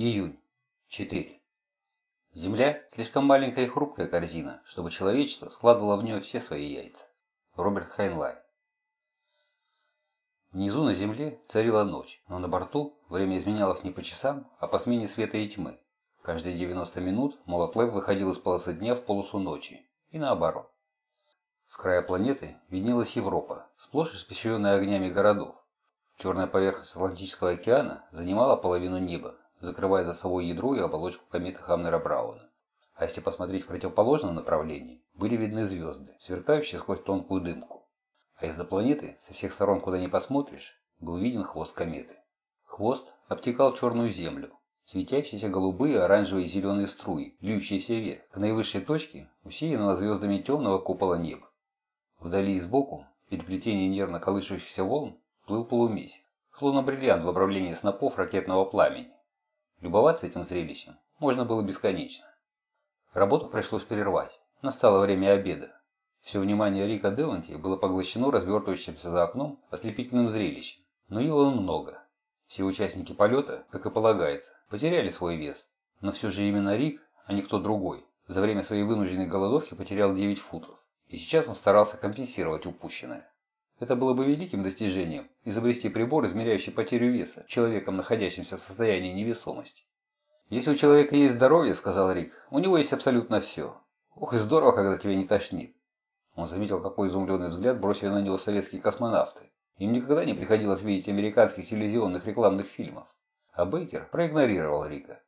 Июнь. 4. Земля – слишком маленькая и хрупкая корзина, чтобы человечество складывало в нее все свои яйца. Роберт Хайнлайн. Внизу на земле царила ночь, но на борту время изменялось не по часам, а по смене света и тьмы. Каждые 90 минут молот Лэб выходил из полосы дня в полосу ночи, и наоборот. С края планеты виднелась Европа, сплошь испещренная огнями городов. Черная поверхность Атлантического океана занимала половину неба, закрывая за собой ядро и оболочку кометы Хамнера-Брауна. А если посмотреть в противоположном направлении, были видны звезды, сверкающие сквозь тонкую дымку. А из-за планеты, со всех сторон, куда ни посмотришь, был виден хвост кометы. Хвост обтекал черную землю, светящиеся голубые, оранжевые и зеленые струи, льющиеся вверх, к наивысшей точке, усеянного звездами темного купола неба. Вдали и сбоку, переплетение нервно колышущихся волн, плыл полумесяц, словно бриллиант в обрамлении снопов ракетного пламени. Любоваться этим зрелищем можно было бесконечно. Работу пришлось прервать. Настало время обеда. Все внимание Рика Деланти было поглощено развертывающимся за окном ослепительным зрелищем. Но ел он много. Все участники полета, как и полагается, потеряли свой вес. Но все же именно Рик, а не кто другой, за время своей вынужденной голодовки потерял 9 футов. И сейчас он старался компенсировать упущенное. Это было бы великим достижением – изобрести прибор, измеряющий потерю веса человеком, находящимся в состоянии невесомости. «Если у человека есть здоровье, – сказал Рик, – у него есть абсолютно все. Ох и здорово, когда тебя не тошнит». Он заметил, какой изумленный взгляд бросили на него советские космонавты. Им никогда не приходилось видеть американских телевизионных рекламных фильмов. А Бейкер проигнорировал Рика.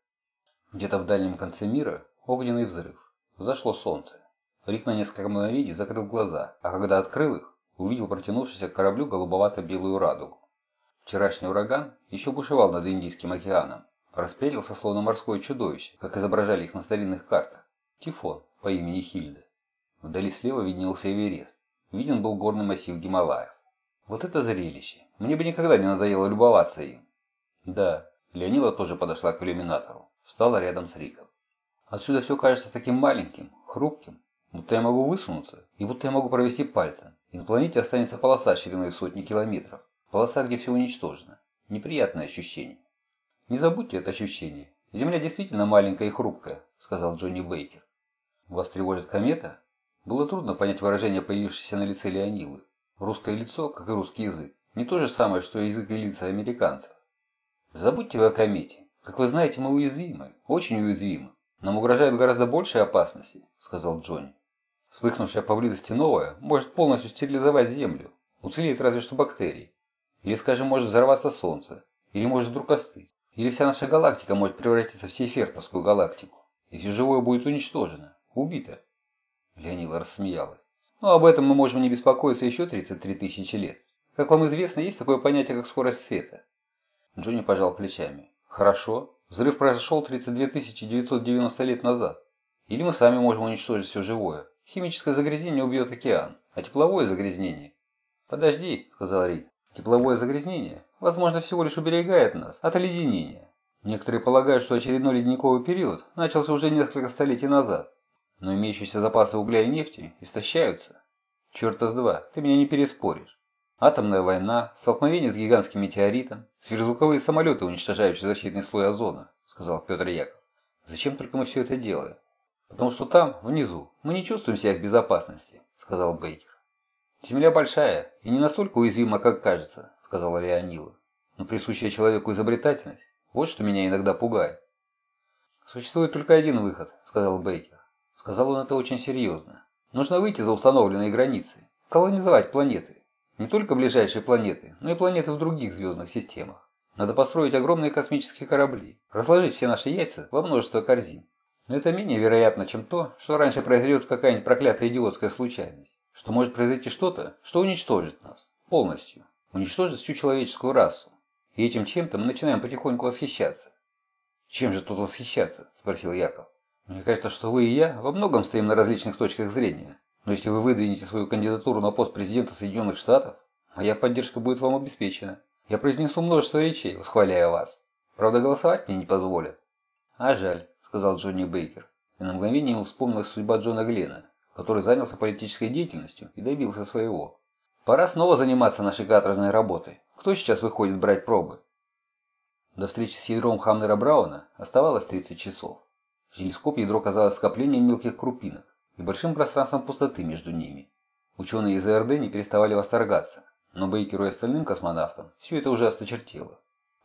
Где-то в дальнем конце мира огненный взрыв. Взошло солнце. Рик на несколько мгновений закрыл глаза, а когда открыл их, увидел протянувшуюся к кораблю голубовато-белую радугу. Вчерашний ураган еще бушевал над Индийским океаном, распрелился словно морское чудовище, как изображали их на старинных картах. Тифон по имени Хильда. Вдали слева виднелся Эверест. Виден был горный массив Гималаев. Вот это зрелище! Мне бы никогда не надоело любоваться им. Да, Леонила тоже подошла к иллюминатору. Встала рядом с Риком. Отсюда все кажется таким маленьким, хрупким, будто я могу высунуться и будто я могу провести пальцем. И на планете останется полоса шириной сотни километров. Полоса, где все уничтожено. Неприятное ощущение. Не забудьте это ощущение. Земля действительно маленькая и хрупкая, сказал Джонни Бейкер. Вас тревожит комета? Было трудно понять выражение, появившееся на лице Леонилы. Русское лицо, как и русский язык, не то же самое, что язык и лица американцев. Забудьте вы о комете. Как вы знаете, мы уязвимы, очень уязвимы. Нам угрожают гораздо большие опасности, сказал Джонни. Вспыхнувшая поблизости новая может полностью стерилизовать Землю. Уцелеет разве что бактерии. Или, скажем, может взорваться Солнце. Или может вдруг остыть. Или вся наша галактика может превратиться в Сейфертовскую галактику. И все живое будет уничтожено. Убито. Леонила рассмеялась. Ну, об этом мы можем не беспокоиться еще 33 тысячи лет. Как вам известно, есть такое понятие, как скорость света. Джонни пожал плечами. Хорошо. Взрыв произошел 32 990 лет назад. Или мы сами можем уничтожить все живое. Химическое загрязнение убьет океан, а тепловое загрязнение... Подожди, сказал Рик. Тепловое загрязнение, возможно, всего лишь уберегает нас от оледенения. Некоторые полагают, что очередной ледниковый период начался уже несколько столетий назад. Но имеющиеся запасы угля и нефти истощаются. Черта с два, ты меня не переспоришь. Атомная война, столкновение с гигантским метеоритом, сверхзвуковые самолеты, уничтожающие защитный слой озона, сказал Петр Яков. Зачем только мы все это делаем? «Потому что там, внизу, мы не чувствуем себя в безопасности», – сказал Бейкер. «Земля большая и не настолько уязвима, как кажется», – сказала Леонила. «Но присущая человеку изобретательность – вот что меня иногда пугает». «Существует только один выход», – сказал Бейкер. Сказал он это очень серьезно. «Нужно выйти за установленные границы, колонизовать планеты. Не только ближайшие планеты, но и планеты в других звездных системах. Надо построить огромные космические корабли, разложить все наши яйца во множество корзин. Но это менее вероятно, чем то, что раньше произойдет какая-нибудь проклятая идиотская случайность. Что может произойти что-то, что уничтожит нас. Полностью. Уничтожит всю человеческую расу. И этим чем-то мы начинаем потихоньку восхищаться. «Чем же тут восхищаться?» – спросил Яков. «Мне кажется, что вы и я во многом стоим на различных точках зрения. Но если вы выдвинете свою кандидатуру на пост президента Соединенных Штатов, моя поддержка будет вам обеспечена. Я произнесу множество речей, восхваляя вас. Правда, голосовать мне не позволят. А жаль сказал Джонни Бейкер. И на мгновение ему вспомнилась судьба Джона Глена, который занялся политической деятельностью и добился своего. Пора снова заниматься нашей каторжной работой. Кто сейчас выходит брать пробы? До встречи с ядром Хамнера Брауна оставалось 30 часов. В телескоп ядро казалось скоплением мелких крупинок и большим пространством пустоты между ними. Ученые из АРД не переставали восторгаться, но Бейкеру и остальным космонавтам все это уже осточертело.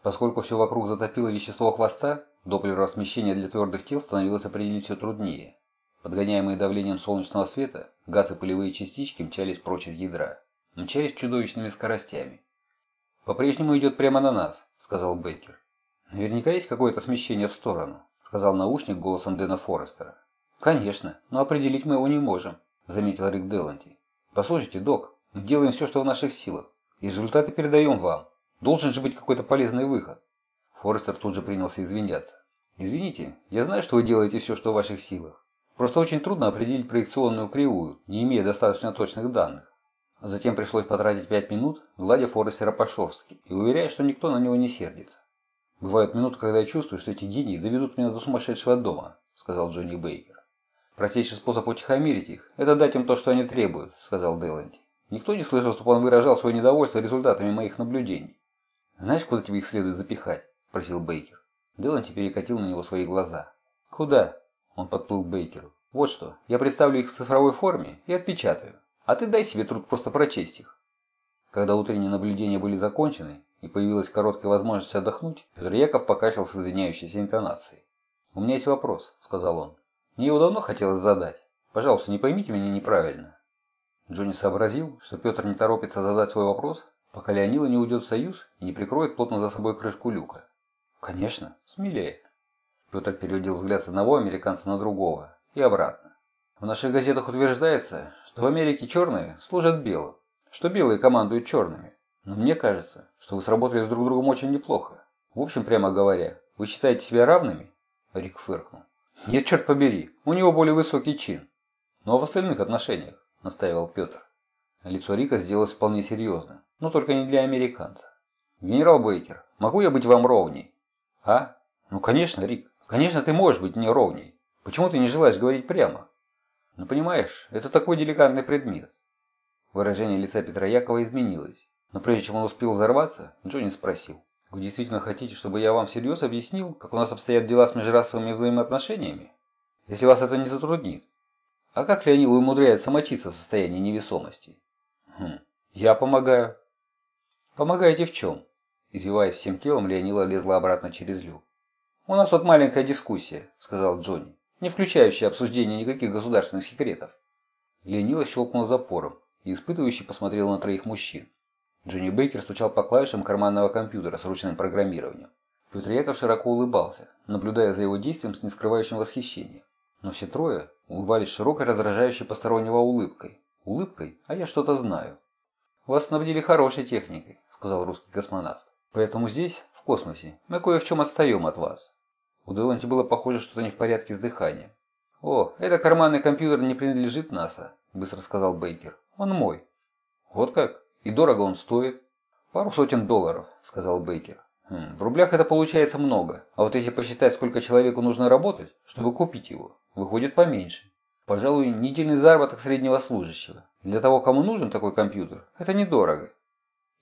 Поскольку все вокруг затопило вещество хвоста, доплеровое смещение для твердых тел становилось определить все труднее. Подгоняемые давлением солнечного света, газ и пылевые частички мчались прочь из ядра. Мчались чудовищными скоростями. «По-прежнему идет прямо на нас», — сказал Бейкер. «Наверняка есть какое-то смещение в сторону», — сказал наушник голосом Дэна Форестера. «Конечно, но определить мы его не можем», — заметил Рик Деланти. «Послушайте, док, мы делаем все, что в наших силах, и результаты передаем вам. Должен же быть какой-то полезный выход». Форестер тут же принялся извиняться. «Извините, я знаю, что вы делаете все, что в ваших силах. Просто очень трудно определить проекционную кривую, не имея достаточно точных данных. Затем пришлось потратить пять минут, гладя Форестера по-шорстки и уверяя, что никто на него не сердится. «Бывают минуты, когда я чувствую, что эти гении доведут меня до сумасшедшего дома», — сказал Джонни Бейкер. «Простейший способ утихомирить их – это дать им то, что они требуют», – сказал Деланти. «Никто не слышал, чтобы он выражал свое недовольство результатами моих наблюдений». «Знаешь, куда тебе их следует запихать?» – просил Бейкер. Деланти перекатил на него свои глаза. «Куда?» – он подплыл к Бейкеру. «Вот что, я представлю их в цифровой форме и отпечатаю. А ты дай себе труд просто прочесть их». Когда утренние наблюдения были закончены и появилась короткая возможность отдохнуть, Петр Яков покачал с извиняющейся интонацией. «У меня есть вопрос», – сказал он. Мне его давно хотелось задать. Пожалуйста, не поймите меня неправильно. Джонни сообразил, что Петр не торопится задать свой вопрос, пока Леонила не уйдет в союз и не прикроет плотно за собой крышку люка. Конечно, смелее. Петр переводил взгляд с одного американца на другого и обратно. В наших газетах утверждается, что в Америке черные служат белым, что белые командуют черными. Но мне кажется, что вы сработали с друг другом очень неплохо. В общем, прямо говоря, вы считаете себя равными? Рик фыркнул. Нет, черт побери, у него более высокий чин. Но в остальных отношениях, настаивал Петр. Лицо Рика сделалось вполне серьезным, но только не для американца. «Генерал Бейкер, могу я быть вам ровней?» «А? Ну, конечно, Рик. Конечно, ты можешь быть мне ровней. Почему ты не желаешь говорить прямо?» «Ну, понимаешь, это такой деликатный предмет». Выражение лица Петра Якова изменилось, но прежде чем он успел взорваться, Джонни спросил. Вы действительно хотите, чтобы я вам всерьез объяснил, как у нас обстоят дела с межрасовыми взаимоотношениями? Если вас это не затруднит. А как Леонил умудряется мочиться в состоянии невесомости? Хм, я помогаю. Помогаете в чем? Извиваясь всем телом, Леонила лезла обратно через люк. «У нас тут маленькая дискуссия», — сказал Джонни, не включающая обсуждение никаких государственных секретов. Леонила щелкнула запором и испытывающе посмотрела на троих мужчин. Джонни Бейкер стучал по клавишам карманного компьютера с ручным программированием. Петр Яков широко улыбался, наблюдая за его действием с нескрывающим восхищением. Но все трое улыбались широкой, раздражающей постороннего улыбкой. Улыбкой, а я что-то знаю. «Вас снабдили хорошей техникой», — сказал русский космонавт. «Поэтому здесь, в космосе, мы кое в чем отстаем от вас». У Деланти было похоже что-то не в порядке с дыханием. «О, этот карманный компьютер не принадлежит НАСА», – быстро сказал Бейкер. «Он мой». «Вот как?» И дорого он стоит? Пару сотен долларов, сказал Бейкер. Хм, в рублях это получается много, а вот если посчитать, сколько человеку нужно работать, чтобы купить его, выходит поменьше. Пожалуй, недельный заработок среднего служащего. Для того, кому нужен такой компьютер, это недорого.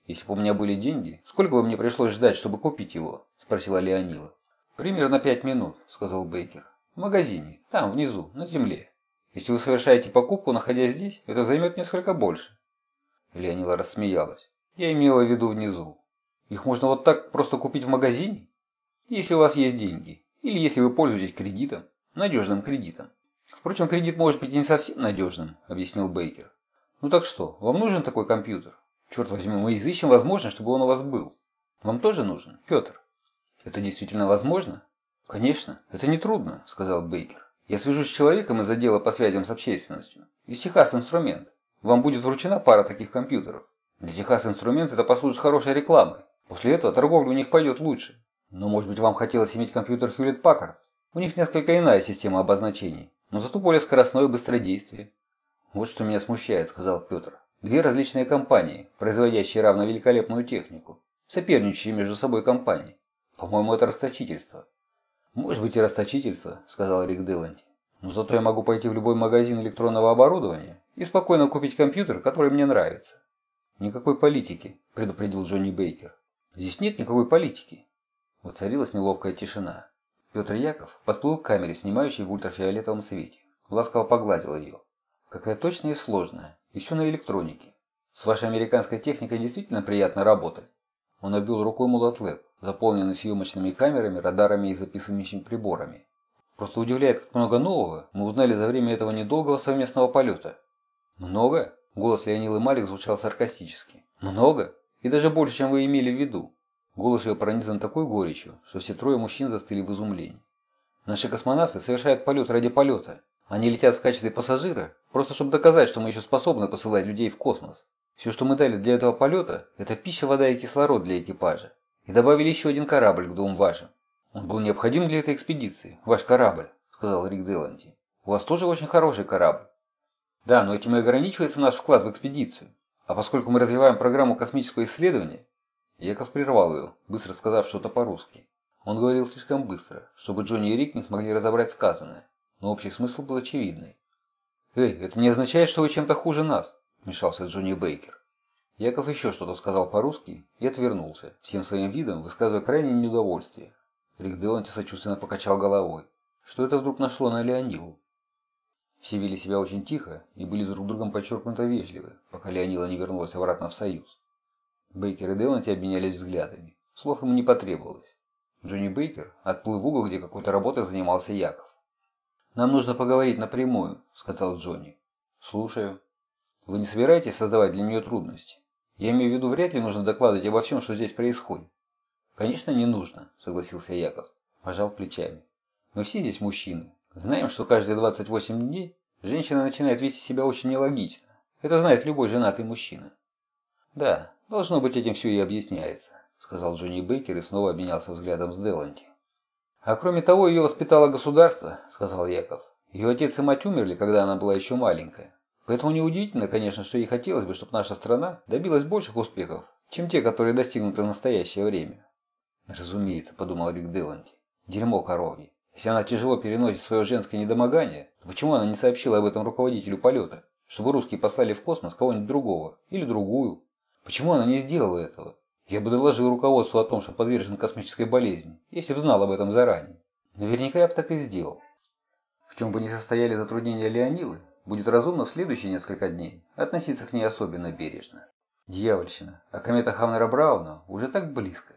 Если бы у меня были деньги, сколько бы мне пришлось ждать, чтобы купить его? Спросила Леонила. Примерно пять минут, сказал Бейкер. В магазине, там, внизу, на земле. Если вы совершаете покупку, находясь здесь, это займет несколько больше. Леонила рассмеялась. Я имела в виду внизу. Их можно вот так просто купить в магазине? Если у вас есть деньги. Или если вы пользуетесь кредитом. Надежным кредитом. Впрочем, кредит может быть и не совсем надежным, объяснил Бейкер. Ну так что, вам нужен такой компьютер? Черт возьми, мы изыщем возможность, чтобы он у вас был. Вам тоже нужен, Петр? Это действительно возможно? Конечно, это не трудно, сказал Бейкер. Я свяжусь с человеком из отдела по связям с общественностью. Из Техас инструмент. Вам будет вручена пара таких компьютеров. Для Техас инструмент это послужит хорошей рекламой. После этого торговля у них пойдет лучше. Но может быть вам хотелось иметь компьютер Hewlett Packard? У них несколько иная система обозначений, но зато более скоростное быстродействие. Вот что меня смущает, сказал Петр. Две различные компании, производящие равно великолепную технику, соперничающие между собой компании. По-моему, это расточительство. Может быть и расточительство, сказал Рик Деланти. Но зато я могу пойти в любой магазин электронного оборудования и спокойно купить компьютер, который мне нравится. Никакой политики, предупредил Джонни Бейкер. Здесь нет никакой политики. Воцарилась неловкая тишина. Петр Яков подплыл к камере, снимающей в ультрафиолетовом свете. Ласково погладил ее. Какая точная и сложная. И все на электронике. С вашей американской техникой действительно приятно работать. Он обвел рукой мулатлэп, заполненный съемочными камерами, радарами и записывающими приборами. Просто удивляет, как много нового мы узнали за время этого недолгого совместного полета. Много? Голос Леонилы Малик звучал саркастически. Много? И даже больше, чем вы имели в виду. Голос ее пронизан такой горечью, что все трое мужчин застыли в изумлении. Наши космонавты совершают полет ради полета. Они летят в качестве пассажира, просто чтобы доказать, что мы еще способны посылать людей в космос. Все, что мы дали для этого полета, это пища, вода и кислород для экипажа. И добавили еще один корабль к двум вашим. Он был необходим для этой экспедиции, ваш корабль, сказал Рик Деланти. У вас тоже очень хороший корабль. Да, но этим и ограничивается наш вклад в экспедицию. А поскольку мы развиваем программу космического исследования, Яков прервал ее, быстро сказав что-то по-русски. Он говорил слишком быстро, чтобы Джонни и Рик не смогли разобрать сказанное, но общий смысл был очевидный. «Эй, это не означает, что вы чем-то хуже нас», – вмешался Джонни Бейкер. Яков еще что-то сказал по-русски и отвернулся, всем своим видом высказывая крайнее неудовольствие. Рик Деланти сочувственно покачал головой. Что это вдруг нашло на Леонилу? Все вели себя очень тихо и были друг другом подчеркнуто вежливы, пока Леонила не вернулась обратно в Союз. Бейкер и Деланти обменялись взглядами. Слов ему не потребовалось. Джонни Бейкер отплыл в угол, где какой-то работой занимался Яков. «Нам нужно поговорить напрямую», — сказал Джонни. «Слушаю. Вы не собираетесь создавать для нее трудности? Я имею в виду, вряд ли нужно докладывать обо всем, что здесь происходит». «Конечно, не нужно», — согласился Яков. Пожал плечами. «Мы все здесь мужчины. Знаем, что каждые 28 дней женщина начинает вести себя очень нелогично. Это знает любой женатый мужчина». «Да, «Должно быть, этим все и объясняется», – сказал Джонни Бейкер и снова обменялся взглядом с Деланти. «А кроме того, ее воспитало государство», – сказал Яков. «Ее отец и мать умерли, когда она была еще маленькая. Поэтому неудивительно, конечно, что ей хотелось бы, чтобы наша страна добилась больших успехов, чем те, которые достигнуты в настоящее время». «Разумеется», – подумал Рик Деланти. «Дерьмо коровье. Если она тяжело переносит свое женское недомогание, то почему она не сообщила об этом руководителю полета, чтобы русские послали в космос кого-нибудь другого или другую?» Почему она не сделала этого? Я бы доложил руководству о том, что подвержен космической болезни, если бы знал об этом заранее. Наверняка я бы так и сделал. В чем бы ни состояли затруднения Леонилы, будет разумно в следующие несколько дней относиться к ней особенно бережно. Дьявольщина, а комета Хамнера Брауна уже так близко.